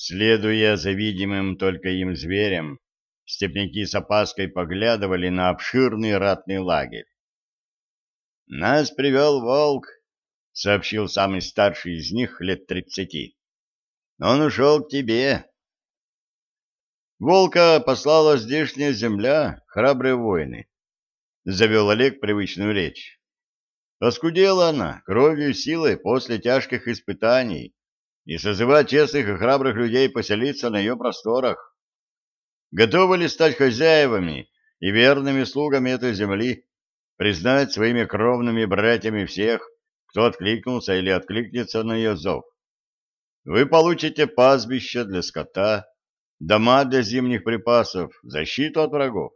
Следуя за видимым только им зверем, степняки с опаской поглядывали на обширный ратный лагерь. «Нас привел волк», — сообщил самый старший из них лет тридцати. «Он ушел к тебе». «Волка послала здешняя земля, храбрые воины», — завел Олег привычную речь. Оскудела она кровью и силой после тяжких испытаний и созывать честных и храбрых людей поселиться на ее просторах. Готовы ли стать хозяевами и верными слугами этой земли, признать своими кровными братьями всех, кто откликнулся или откликнется на ее зов? Вы получите пастбище для скота, дома для зимних припасов, защиту от врагов.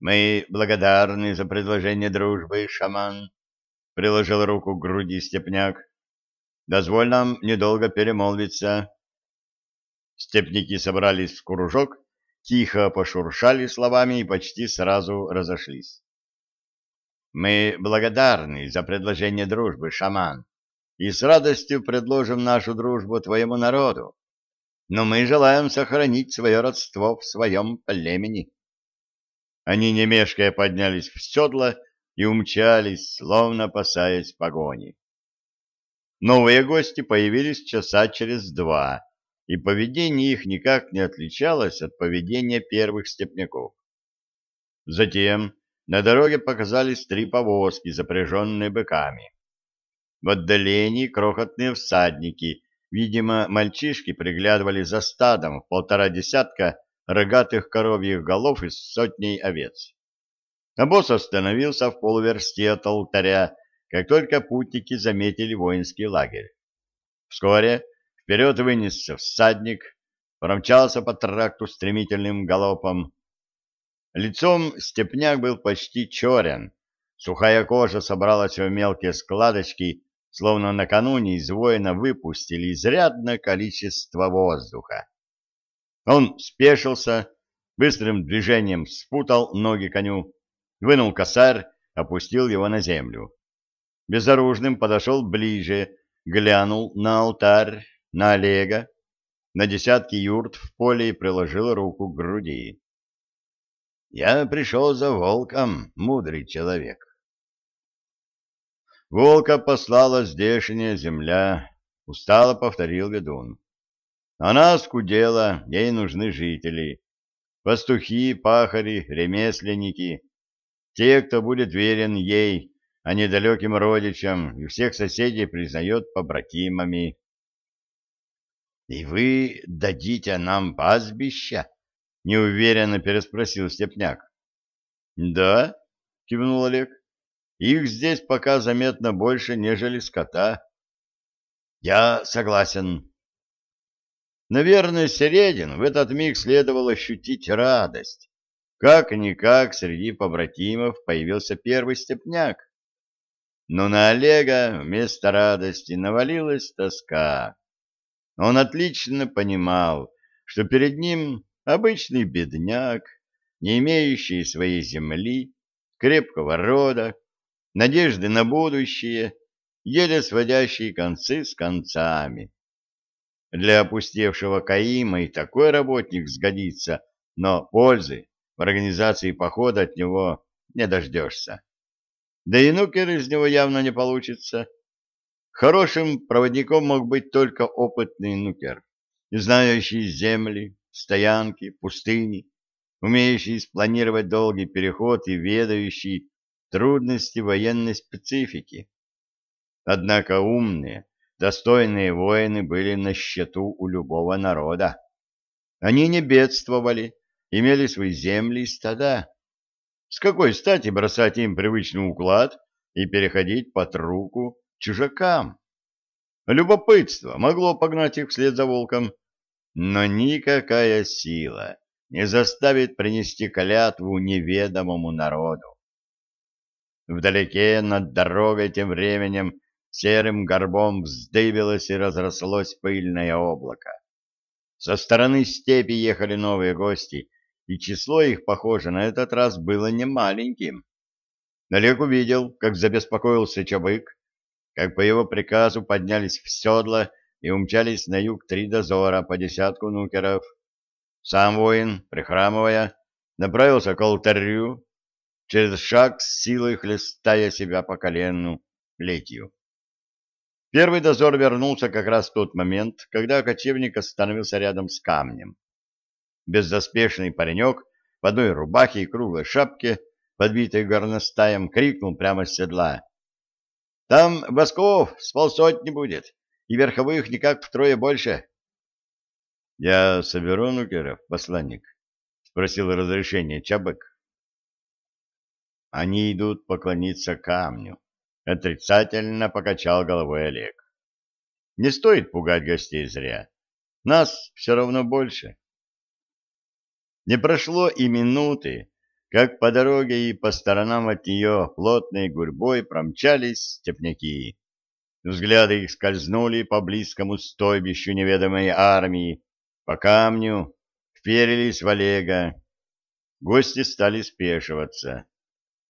Мы благодарны за предложение дружбы, шаман, — приложил руку к груди степняк. Дозволь нам недолго перемолвиться. Степники собрались в кружок, тихо пошуршали словами и почти сразу разошлись. Мы благодарны за предложение дружбы, шаман, и с радостью предложим нашу дружбу твоему народу. Но мы желаем сохранить свое родство в своем племени. Они, не поднялись в седло и умчались, словно опасаясь погони. Новые гости появились часа через два, и поведение их никак не отличалось от поведения первых степняков. Затем на дороге показались три повозки, запряженные быками. В отдалении крохотные всадники, видимо, мальчишки приглядывали за стадом в полтора десятка рогатых коровьих голов и сотней овец. Босс остановился в полуверсте от алтаря, как только путники заметили воинский лагерь. Вскоре вперед вынесся всадник, промчался по тракту стремительным галопом. Лицом степняк был почти черен, сухая кожа собралась в мелкие складочки, словно накануне из воина выпустили изрядное количество воздуха. Он спешился, быстрым движением спутал ноги коню, вынул косарь, опустил его на землю. Безоружным подошел ближе, глянул на алтарь, на Олега, на десятки юрт в поле и приложил руку к груди. «Я пришел за волком, мудрый человек». «Волка послала здешняя земля», — устало повторил ведун. Она скудела, ей нужны жители. Пастухи, пахари, ремесленники. Те, кто будет верен ей, а не далеким родичам, и всех соседей признает побратимами. — И вы дадите нам пастбища? — неуверенно переспросил Степняк. — Да, — кивнул Олег. — Их здесь пока заметно больше, нежели скота. — Я согласен, Наверное, Середин в этот миг следовало ощутить радость. Как-никак среди побратимов появился первый степняк. Но на Олега вместо радости навалилась тоска. Он отлично понимал, что перед ним обычный бедняк, не имеющий своей земли, крепкого рода, надежды на будущее, еле сводящий концы с концами. Для опустевшего Каима и такой работник сгодится, но пользы в организации похода от него не дождешься. Да и нукер из него явно не получится. Хорошим проводником мог быть только опытный нукер, знающий земли, стоянки, пустыни, умеющий спланировать долгий переход и ведающий трудности военной специфики. Однако умные, Достойные воины были на счету у любого народа. Они не бедствовали, имели свои земли и стада. С какой стати бросать им привычный уклад и переходить под руку чужакам? Любопытство могло погнать их вслед за волком, но никакая сила не заставит принести клятву неведомому народу. Вдалеке над дорогой тем временем серым горбом вздыбилось и разрослось пыльное облако. Со стороны степи ехали новые гости, и число их, похоже, на этот раз было немаленьким. Олег увидел, как забеспокоился Чабык, как по его приказу поднялись в седла и умчались на юг три дозора по десятку нукеров. Сам воин, прихрамывая, направился к алтарю, через шаг с силой хлестая себя по колену плетью. Первый дозор вернулся как раз в тот момент, когда кочевник остановился рядом с камнем. Бездоспешный паренек в одной рубахе и круглой шапке, подбитой горностаем, крикнул прямо с седла. — Там восков с полсотни будет, и верховых никак втрое больше. — Я соберу нукеров, посланник? — спросил разрешение Чабык. — Они идут поклониться камню. Отрицательно покачал головой Олег. Не стоит пугать гостей зря. Нас все равно больше. Не прошло и минуты, как по дороге и по сторонам от нее плотной гурьбой промчались степняки. Взгляды их скользнули по близкому стойбищу неведомой армии, по камню, вперились в Олега. Гости стали спешиваться.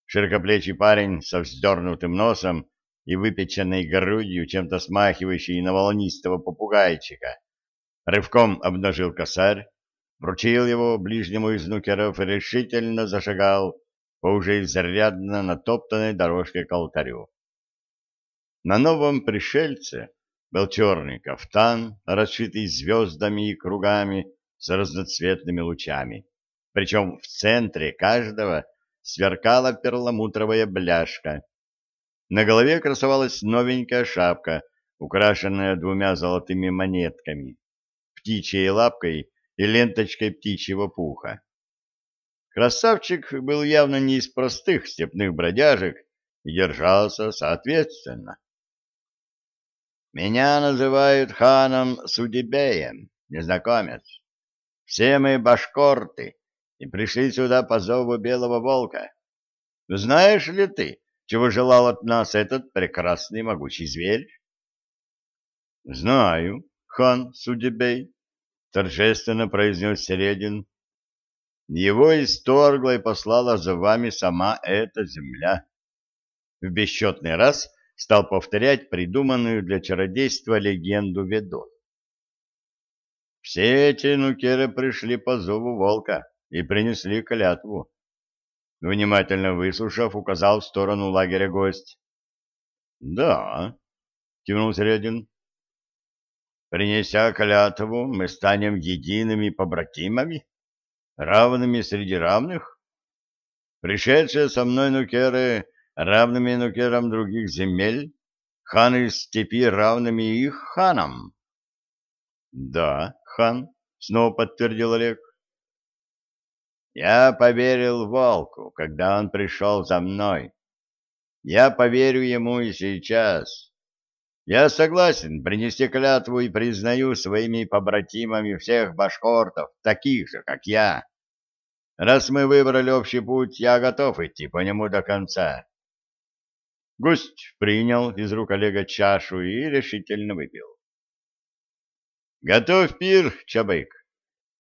Широкоплечий парень со вздернутым носом и выпеченной грудью, чем-то смахивающий на волнистого попугайчика, рывком обнажил косарь, вручил его ближнему из нукеров и решительно зашагал по уже изрядно натоптанной дорожке к алтарю. На новом пришельце был черный кафтан, расшитый звездами и кругами с разноцветными лучами. Причем в центре каждого сверкала перламутровая бляшка. На голове красовалась новенькая шапка, украшенная двумя золотыми монетками, птичьей лапкой и ленточкой птичьего пуха. Красавчик был явно не из простых степных бродяжек и держался соответственно. Меня называют ханом Судебеем, незнакомец. Все мы башкорты и пришли сюда по зову белого волка. Знаешь ли ты, чего желал от нас этот прекрасный могучий зверь? — Знаю, хан Судебей, — торжественно произнес Середин. — Его исторгла и послала за вами сама эта земля. В бесчетный раз стал повторять придуманную для чародейства легенду Ведон. Все эти нукеры пришли по зову волка и принесли клятву. Внимательно выслушав, указал в сторону лагеря гость. — Да, — кивнул Средин. — Принеся клятву, мы станем едиными побратимами, равными среди равных. Пришедшие со мной нукеры равными нукерам других земель, ханы степи равными их ханам. — Да, хан, — снова подтвердил Олег. — Я поверил волку, когда он пришел за мной. Я поверю ему и сейчас. Я согласен принести клятву и признаю своими побратимами всех башкортов, таких же, как я. Раз мы выбрали общий путь, я готов идти по нему до конца. Гость принял из рук Олега чашу и решительно выпил. «Готовь пир, Чабык!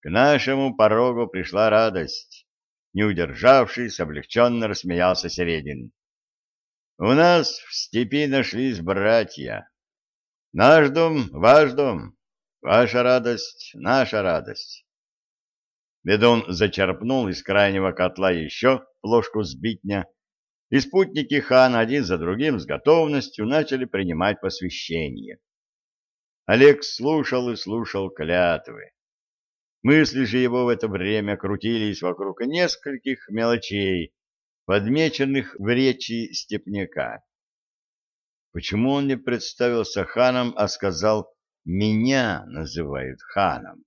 К нашему порогу пришла радость!» Не удержавшись, облегченно рассмеялся Середин. «У нас в степи нашлись братья. Наш дом — ваш дом, ваша радость — наша радость». Ведун зачерпнул из крайнего котла еще ложку сбитня и спутники хана один за другим с готовностью начали принимать посвящение. Олег слушал и слушал клятвы. Мысли же его в это время крутились вокруг нескольких мелочей, подмеченных в речи степняка. Почему он не представился ханом, а сказал «меня называют ханом»?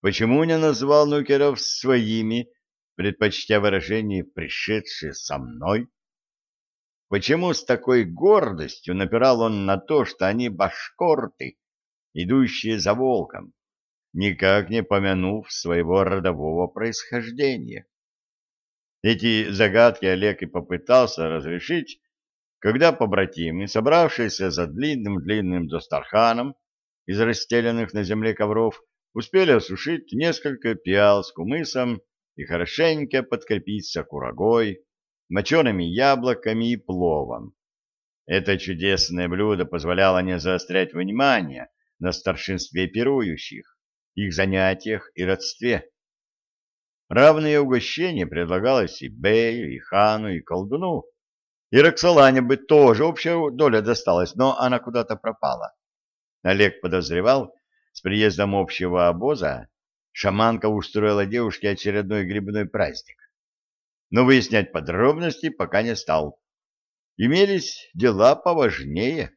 Почему не назвал нукеров своими, предпочтя выражение «пришедшие со мной»? Почему с такой гордостью напирал он на то, что они башкорты, идущие за волком, никак не помянув своего родового происхождения? Эти загадки Олег и попытался разрешить, когда побратимы, собравшиеся за длинным-длинным достарханом из расстеленных на земле ковров, успели осушить несколько пиал с кумысом и хорошенько подкрепиться курагой, мочеными яблоками и пловом. Это чудесное блюдо позволяло не заострять внимание на старшинстве пирующих, их занятиях и родстве. Равные угощения предлагалось и Бею, и Хану, и колдуну. И Роксолане бы тоже общая доля досталась, но она куда-то пропала. Олег подозревал, с приездом общего обоза шаманка устроила девушке очередной грибной праздник. Но выяснять подробности пока не стал. Имелись дела поважнее.